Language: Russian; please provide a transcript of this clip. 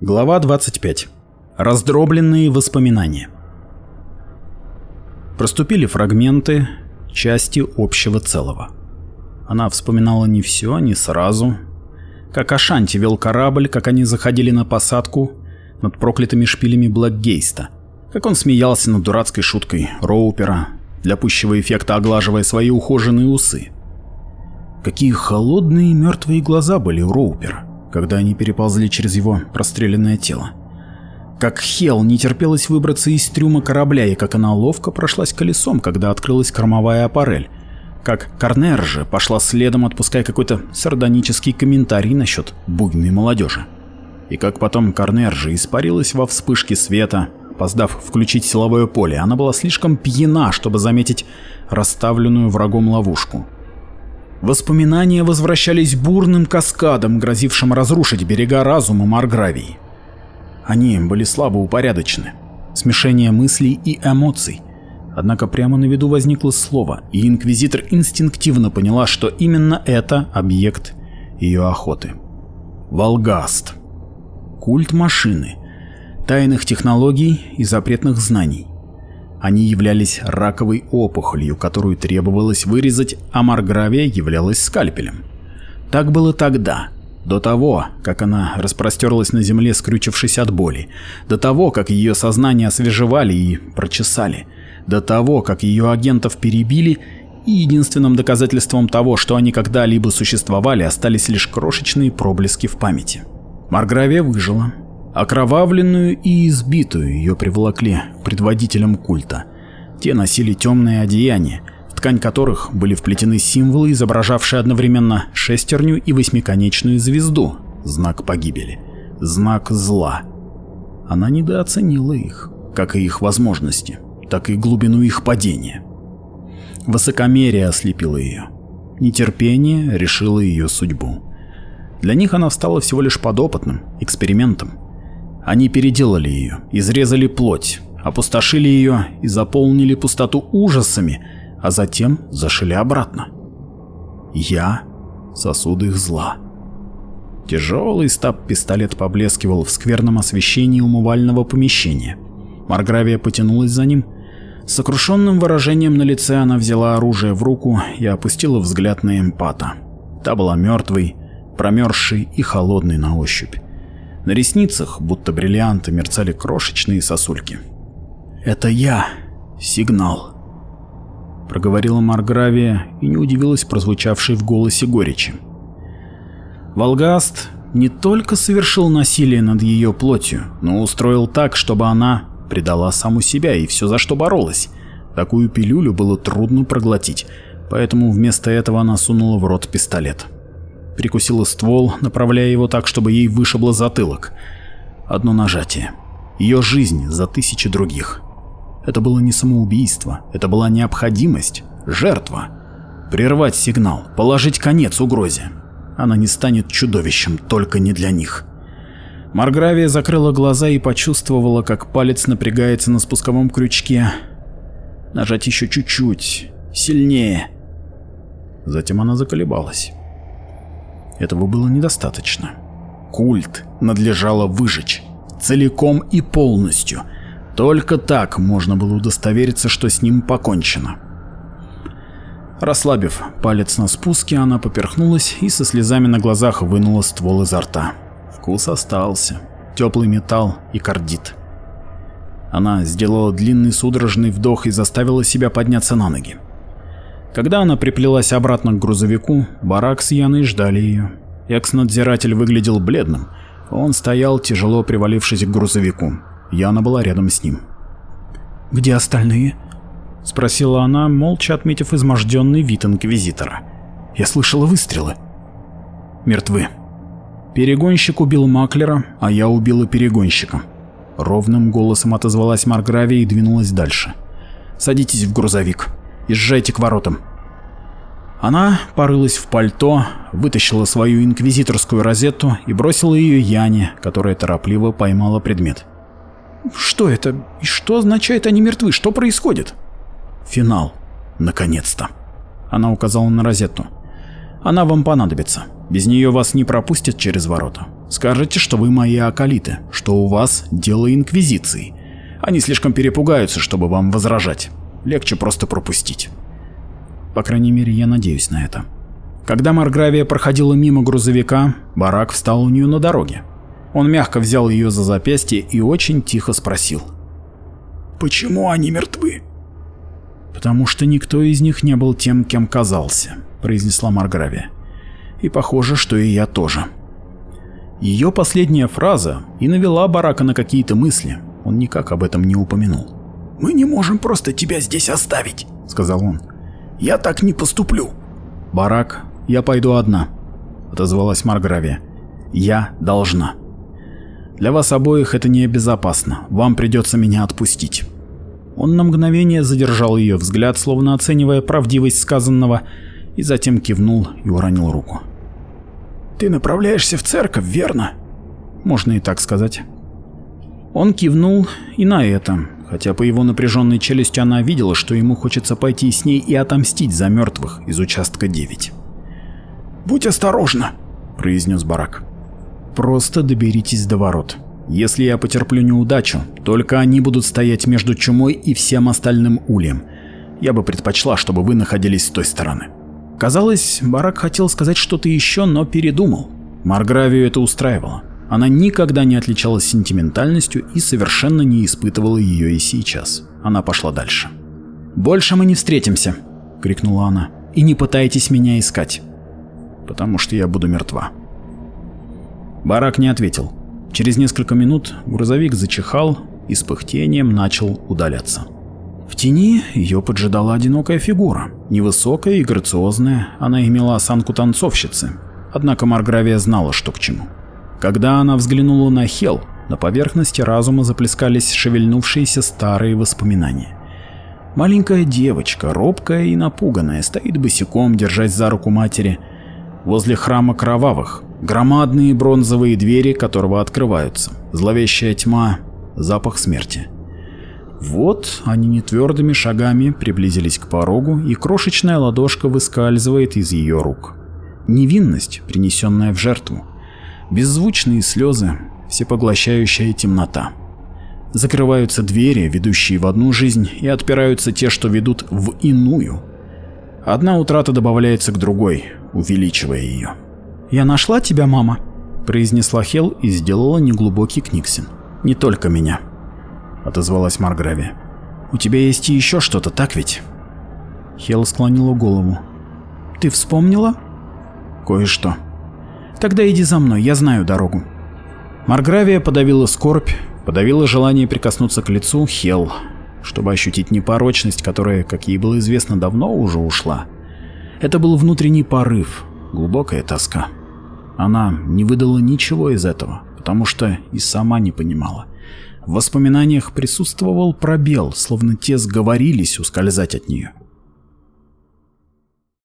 Глава 25. Раздробленные воспоминания. Проступили фрагменты, части общего целого. Она вспоминала не все, не сразу. Как Ашанти вел корабль, как они заходили на посадку над проклятыми шпилями Блэкгейста, как он смеялся над дурацкой шуткой Роупера, для пущего эффекта оглаживая свои ухоженные усы. Какие холодные мертвые глаза были у Роупера когда они переползли через его простреленное тело. Как Хел не терпелось выбраться из трюма корабля и как она ловко прошлась колесом, когда открылась кормовая аппарель. Как Корнер же пошла следом, отпуская какой-то сардонический комментарий насчет буйной молодежи. И как потом Корнер же испарилась во вспышке света, опоздав включить силовое поле, она была слишком пьяна, чтобы заметить расставленную врагом ловушку. Воспоминания возвращались бурным каскадом, грозившим разрушить берега разума Маргравии. Они были слабо упорядочены, смешение мыслей и эмоций. Однако прямо на виду возникло слово, и Инквизитор инстинктивно поняла, что именно это объект ее охоты. Волгаст. Культ машины, тайных технологий и запретных знаний. Они являлись раковой опухолью, которую требовалось вырезать, а маргравия являлась скальпелем. Так было тогда, до того, как она распростерлась на земле, скрючившись от боли, до того, как ее сознание освежевали и прочесали, до того, как ее агентов перебили, и единственным доказательством того, что они когда-либо существовали, остались лишь крошечные проблески в памяти. Маргравия выжила, Окровавленную и избитую ее приволокли предводителям культа. Те носили темные одеяния, в ткань которых были вплетены символы, изображавшие одновременно шестерню и восьмиконечную звезду, знак погибели, знак зла. Она недооценила их, как и их возможности, так и глубину их падения. Высокомерие ослепило ее. Нетерпение решило ее судьбу. Для них она стала всего лишь подопытным, экспериментом, они переделали ее, изрезали плоть, опустошили ее и заполнили пустоту ужасами, а затем зашили обратно. Я — сосуд их зла. Тяжелый стаб-пистолет поблескивал в скверном освещении умывального помещения. Маргравия потянулась за ним. С сокрушенным выражением на лице она взяла оружие в руку и опустила взгляд на эмпата. Та была мертвой, промерзшей и холодной на ощупь. На ресницах, будто бриллианты, мерцали крошечные сосульки. «Это я! Сигнал!» Проговорила Маргравия и не удивилась прозвучавшей в голосе горечи. Волгаст не только совершил насилие над ее плотью, но устроил так, чтобы она предала саму себя и все, за что боролась. Такую пилюлю было трудно проглотить, поэтому вместо этого она сунула в рот пистолет прикусила ствол, направляя его так, чтобы ей вышибло затылок. Одно нажатие. Ее жизнь за тысячи других. Это было не самоубийство, это была необходимость, жертва. Прервать сигнал, положить конец угрозе. Она не станет чудовищем, только не для них. Маргравия закрыла глаза и почувствовала, как палец напрягается на спусковом крючке. Нажать еще чуть-чуть, сильнее. Затем она заколебалась. Этого было недостаточно. Культ надлежало выжечь. Целиком и полностью. Только так можно было удостовериться, что с ним покончено. Расслабив палец на спуске, она поперхнулась и со слезами на глазах вынула ствол изо рта. Вкус остался. Теплый металл и кардит. Она сделала длинный судорожный вдох и заставила себя подняться на ноги. Когда она приплелась обратно к грузовику, барак с Яной ждали ее. Экс-надзиратель выглядел бледным. Он стоял, тяжело привалившись к грузовику. Яна была рядом с ним. «Где остальные?» — спросила она, молча отметив изможденный вид Инквизитора. «Я слышала выстрелы». «Мертвы», Перегонщик убил маклера, а я убила перегонщика. Ровным голосом отозвалась Маргравия и двинулась дальше. «Садитесь в грузовик», и сжайте к воротам. Она порылась в пальто, вытащила свою инквизиторскую розетту и бросила ее Яне, которая торопливо поймала предмет. «Что это? И что означает они мертвы? Что происходит?» «Финал. Наконец-то!» Она указала на розетту. «Она вам понадобится. Без нее вас не пропустят через ворота. Скажите, что вы мои акалиты, что у вас дело инквизиции. Они слишком перепугаются, чтобы вам возражать легче просто пропустить. По крайней мере, я надеюсь на это. Когда Маргравия проходила мимо грузовика, барак встал у нее на дороге. Он мягко взял ее за запястье и очень тихо спросил. «Почему они мертвы?» «Потому что никто из них не был тем, кем казался», — произнесла Маргравия. «И похоже, что и я тоже». Ее последняя фраза и навела Барака на какие-то мысли, он никак об этом не упомянул. «Мы не можем просто тебя здесь оставить», — сказал он. «Я так не поступлю». «Барак, я пойду одна», — отозвалась Маргравия. «Я должна». «Для вас обоих это небезопасно. Вам придется меня отпустить». Он на мгновение задержал ее взгляд, словно оценивая правдивость сказанного, и затем кивнул и уронил руку. «Ты направляешься в церковь, верно?» «Можно и так сказать». Он кивнул и на это, хотя по его напряженной челюсти она видела, что ему хочется пойти с ней и отомстить за мертвых из участка 9. «Будь осторожна», — произнес Барак. «Просто доберитесь до ворот. Если я потерплю неудачу, только они будут стоять между чумой и всем остальным ульем. Я бы предпочла, чтобы вы находились с той стороны». Казалось, Барак хотел сказать что-то еще, но передумал. Маргравию это устраивало. Она никогда не отличалась сентиментальностью и совершенно не испытывала ее и сейчас. Она пошла дальше. «Больше мы не встретимся!» — крикнула она. «И не пытайтесь меня искать, потому что я буду мертва». Барак не ответил. Через несколько минут грузовик зачихал и с пыхтением начал удаляться. В тени ее поджидала одинокая фигура. Невысокая и грациозная, она имела осанку танцовщицы. Однако Маргравия знала, что к чему. Когда она взглянула на Хел, на поверхности разума заплескались шевельнувшиеся старые воспоминания. Маленькая девочка, робкая и напуганная, стоит босиком, держась за руку матери, возле храма кровавых, громадные бронзовые двери которого открываются, зловещая тьма, запах смерти. Вот они нетвердыми шагами приблизились к порогу, и крошечная ладошка выскальзывает из ее рук. Невинность, принесенная в жертву беззвучные слезы, всепоглощающая темнота. Закрываются двери, ведущие в одну жизнь, и отпираются те, что ведут в иную. Одна утрата добавляется к другой, увеличивая ее. «Я нашла тебя, мама», — произнесла Хел и сделала неглубокий книгсин. «Не только меня», — отозвалась Марграви. «У тебя есть и еще что-то, так ведь?» Хел склонила голову. «Ты вспомнила?» «Кое-что», Тогда иди за мной, я знаю дорогу. Маргравия подавила скорбь, подавила желание прикоснуться к лицу Хел, чтобы ощутить непорочность, которая, как ей было известно, давно уже ушла. Это был внутренний порыв, глубокая тоска. Она не выдала ничего из этого, потому что и сама не понимала. В воспоминаниях присутствовал пробел, словно те сговорились ускользать от нее.